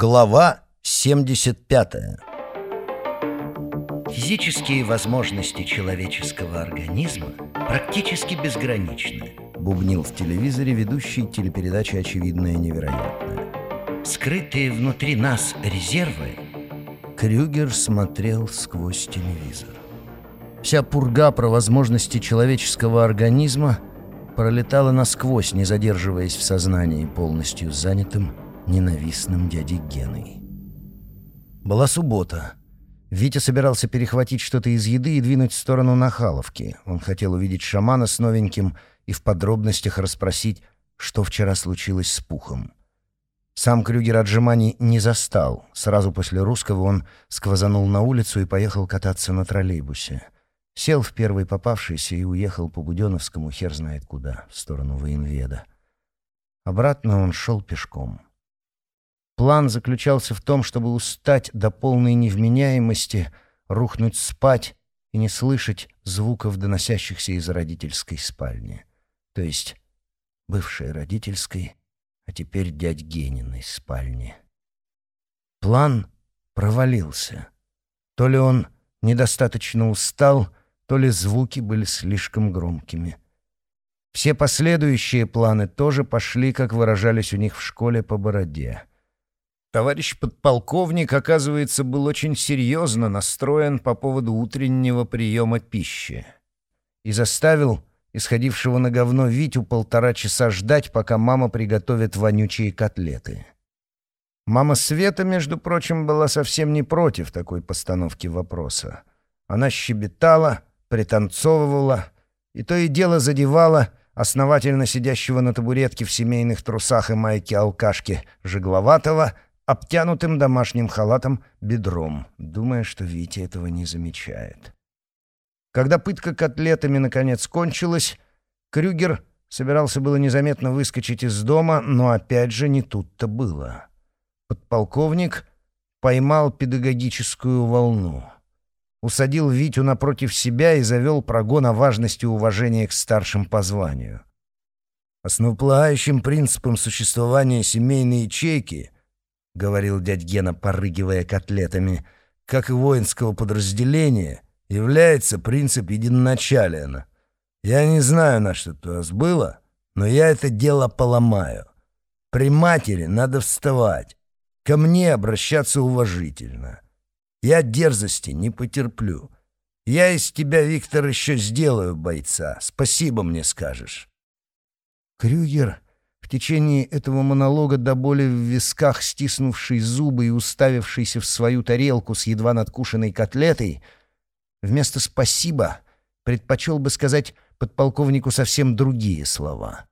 Глава 75 Физические возможности человеческого организма практически безграничны, бубнил в телевизоре ведущий телепередачи «Очевидное невероятное». Скрытые внутри нас резервы Крюгер смотрел сквозь телевизор. Вся пурга про возможности человеческого организма пролетала насквозь, не задерживаясь в сознании, полностью занятым ненавистным дядей Геной. Была суббота. Витя собирался перехватить что-то из еды и двинуть в сторону Нахаловки. Он хотел увидеть шамана с новеньким и в подробностях расспросить, что вчера случилось с Пухом. Сам Крюгер отжиманий не застал. Сразу после русского он сквозанул на улицу и поехал кататься на троллейбусе. Сел в первый попавшийся и уехал по Буденовскому хер знает куда, в сторону военведа. Обратно он шел пешком. План заключался в том, чтобы устать до полной невменяемости, рухнуть спать и не слышать звуков, доносящихся из родительской спальни. То есть бывшей родительской, а теперь дядь Гениной спальни. План провалился. То ли он недостаточно устал, то ли звуки были слишком громкими. Все последующие планы тоже пошли, как выражались у них в школе, по бороде. Товарищ подполковник, оказывается, был очень серьезно настроен по поводу утреннего приема пищи и заставил исходившего на говно Витю полтора часа ждать, пока мама приготовит вонючие котлеты. Мама Света, между прочим, была совсем не против такой постановки вопроса. Она щебетала, пританцовывала и то и дело задевала основательно сидящего на табуретке в семейных трусах и майке алкашки Жегловатого — обтянутым домашним халатом бедром, думая, что Витя этого не замечает. Когда пытка котлетами наконец кончилась, Крюгер собирался было незаметно выскочить из дома, но опять же не тут-то было. Подполковник поймал педагогическую волну. Усадил Витю напротив себя и завел прогон о важности уважения к старшим по званию. Основополагающим принципом существования семейной ячейки —— говорил дядь Гена, порыгивая котлетами, — как и воинского подразделения, является принцип единоначалия. Я не знаю, на что это вас было, но я это дело поломаю. При матери надо вставать, ко мне обращаться уважительно. Я дерзости не потерплю. Я из тебя, Виктор, еще сделаю бойца. Спасибо мне скажешь. Крюгер течение этого монолога до боли в висках, стиснувший зубы и уставившийся в свою тарелку с едва надкушенной котлетой, вместо «спасибо» предпочел бы сказать подполковнику совсем другие слова.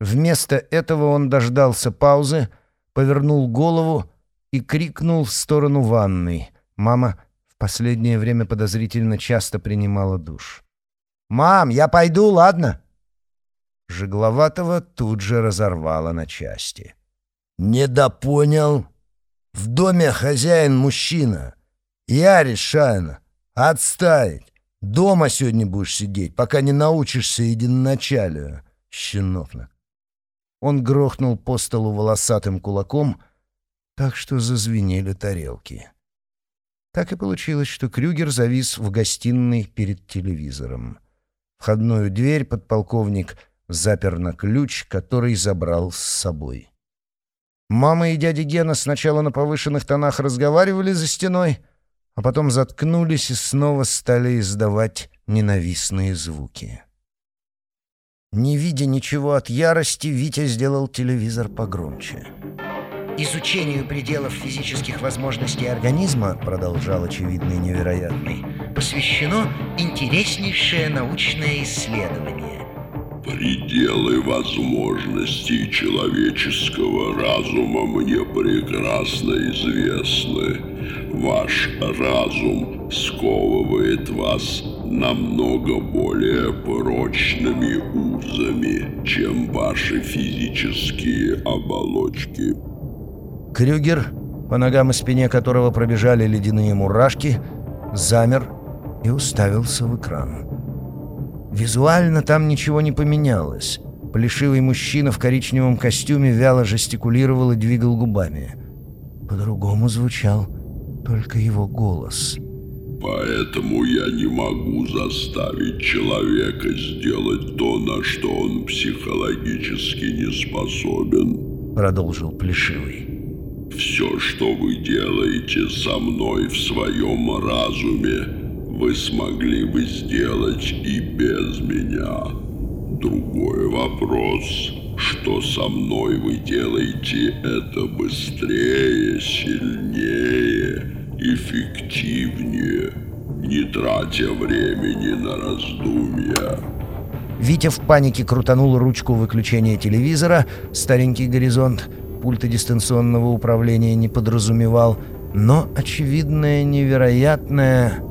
Вместо этого он дождался паузы, повернул голову и крикнул в сторону ванной. Мама в последнее время подозрительно часто принимала душ. «Мам, я пойду, ладно?» Жегловатого тут же разорвало на части. «Недопонял. В доме хозяин мужчина. Я решаю. Отставить. Дома сегодня будешь сидеть, пока не научишься единоначалию, щенокна». Он грохнул по столу волосатым кулаком, так что зазвенели тарелки. Так и получилось, что Крюгер завис в гостиной перед телевизором. Входную дверь подполковник — запер на ключ, который забрал с собой. Мама и дядя Гена сначала на повышенных тонах разговаривали за стеной, а потом заткнулись и снова стали издавать ненавистные звуки. Не видя ничего от ярости, Витя сделал телевизор погромче. Изучению пределов физических возможностей организма, продолжал очевидный невероятный, посвящено интереснейшее научное исследование. Пределы возможностей человеческого разума мне прекрасно известны. Ваш разум сковывает вас намного более прочными узами, чем ваши физические оболочки. Крюгер, по ногам и спине которого пробежали ледяные мурашки, замер и уставился в экран. Визуально там ничего не поменялось. Плешивый мужчина в коричневом костюме вяло жестикулировал и двигал губами. По-другому звучал только его голос. Поэтому я не могу заставить человека сделать то, на что он психологически не способен. Продолжил Плешивый. Все, что вы делаете со мной в своем разуме, вы смогли бы сделать и без меня. Другой вопрос, что со мной вы делаете это быстрее, сильнее, эффективнее, не тратя времени на раздумья. Витя в панике крутанул ручку выключения телевизора, старенький горизонт, пульта дистанционного управления не подразумевал, но очевидное невероятное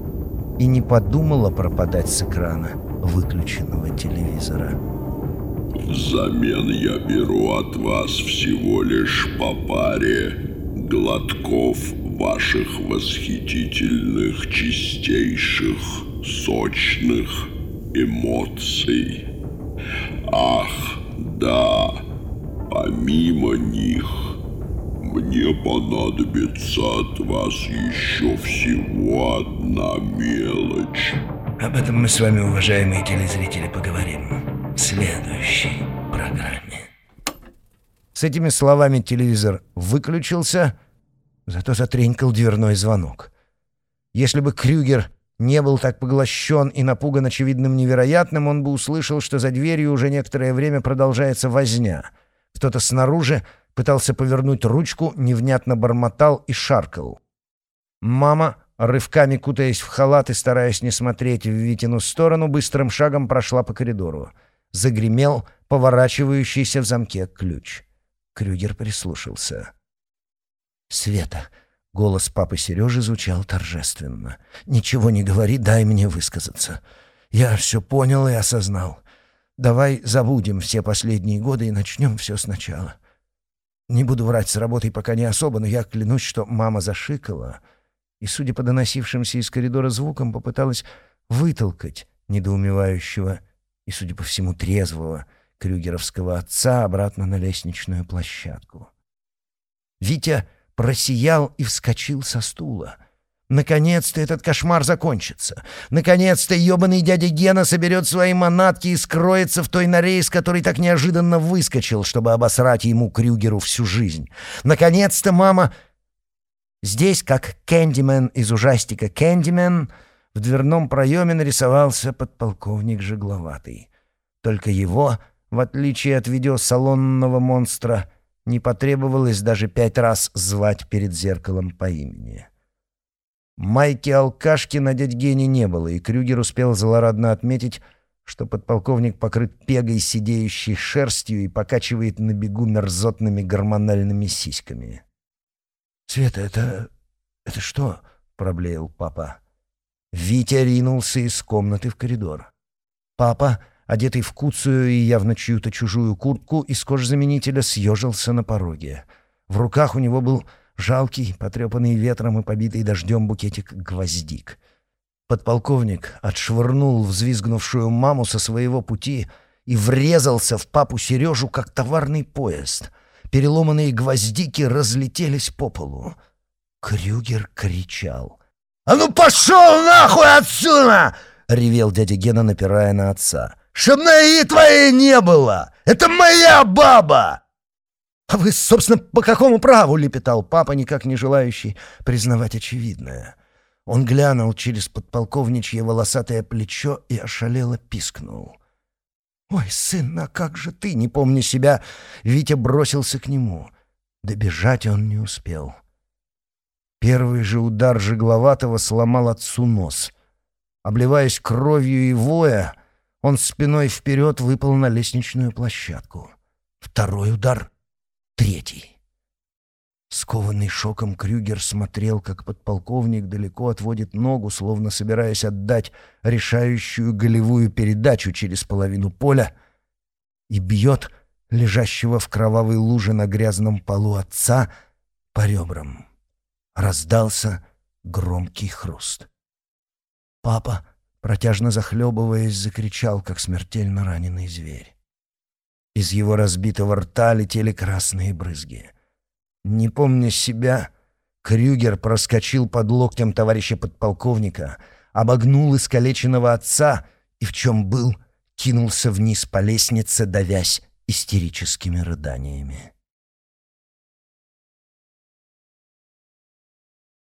и не подумала пропадать с экрана выключенного телевизора. Взамен я беру от вас всего лишь по паре глотков ваших восхитительных, чистейших, сочных эмоций. Ах, да, помимо них мне понадобится от вас еще всего одна мелочь. Об этом мы с вами, уважаемые телезрители, поговорим в следующей программе. С этими словами телевизор выключился, зато затренькал дверной звонок. Если бы Крюгер не был так поглощен и напуган очевидным невероятным, он бы услышал, что за дверью уже некоторое время продолжается возня. Кто-то снаружи пытался повернуть ручку, невнятно бормотал и шаркал. Мама, рывками кутаясь в халат и стараясь не смотреть в Витину сторону, быстрым шагом прошла по коридору. Загремел поворачивающийся в замке ключ. Крюгер прислушался. «Света!» — голос папы Сережи звучал торжественно. «Ничего не говори, дай мне высказаться. Я все понял и осознал. Давай забудем все последние годы и начнем все сначала. Не буду врать с работой пока не особо, но я клянусь, что мама зашикала и, судя по доносившимся из коридора звукам, попыталась вытолкать недоумевающего и, судя по всему, трезвого крюгеровского отца обратно на лестничную площадку. Витя просиял и вскочил со стула — Наконец-то этот кошмар закончится. Наконец-то ебаный дядя Гена соберет свои манатки и скроется в той норе, из которой так неожиданно выскочил, чтобы обосрать ему Крюгеру всю жизнь. Наконец-то мама... Здесь, как Кэндимен из ужастика «Кэндимен», в дверном проеме нарисовался подполковник Жегловатый. Только его, в отличие от видеосалонного монстра, не потребовалось даже пять раз звать перед зеркалом по имени. Майки-алкашки на дядь Гене не было, и Крюгер успел злорадно отметить, что подполковник покрыт пегой, сидеющей шерстью и покачивает на бегу мерзотными гормональными сиськами. «Света, это... это что?» — проблеял папа. Витя ринулся из комнаты в коридор. Папа, одетый в куцую и явно чью-то чужую куртку, из кожзаменителя съежился на пороге. В руках у него был Жалкий, потрепанный ветром и побитый дождем букетик гвоздик. Подполковник отшвырнул взвизгнувшую маму со своего пути и врезался в папу Сережу, как товарный поезд. Переломанные гвоздики разлетелись по полу. Крюгер кричал. «А ну пошел нахуй отсюда!» — ревел дядя Гена, напирая на отца. «Чтоб ноги твоей не было! Это моя баба!» «А вы, собственно, по какому праву?» — лепетал папа, никак не желающий признавать очевидное. Он глянул через подполковничье волосатое плечо и ошалело пискнул. «Ой, сын, а как же ты?» — не помня себя, Витя бросился к нему. Добежать он не успел. Первый же удар Жегловатого сломал отцу нос. Обливаясь кровью и воя, он спиной вперед выпал на лестничную площадку. Второй удар — Третий. Скованный шоком Крюгер смотрел, как подполковник далеко отводит ногу, словно собираясь отдать решающую голевую передачу через половину поля, и бьет лежащего в кровавой луже на грязном полу отца по ребрам. Раздался громкий хруст. Папа, протяжно захлебываясь, закричал, как смертельно раненый зверь. Из его разбитого рта летели красные брызги. Не помня себя, Крюгер проскочил под локтем товарища подполковника, обогнул искалеченного отца и, в чем был, кинулся вниз по лестнице, давясь истерическими рыданиями.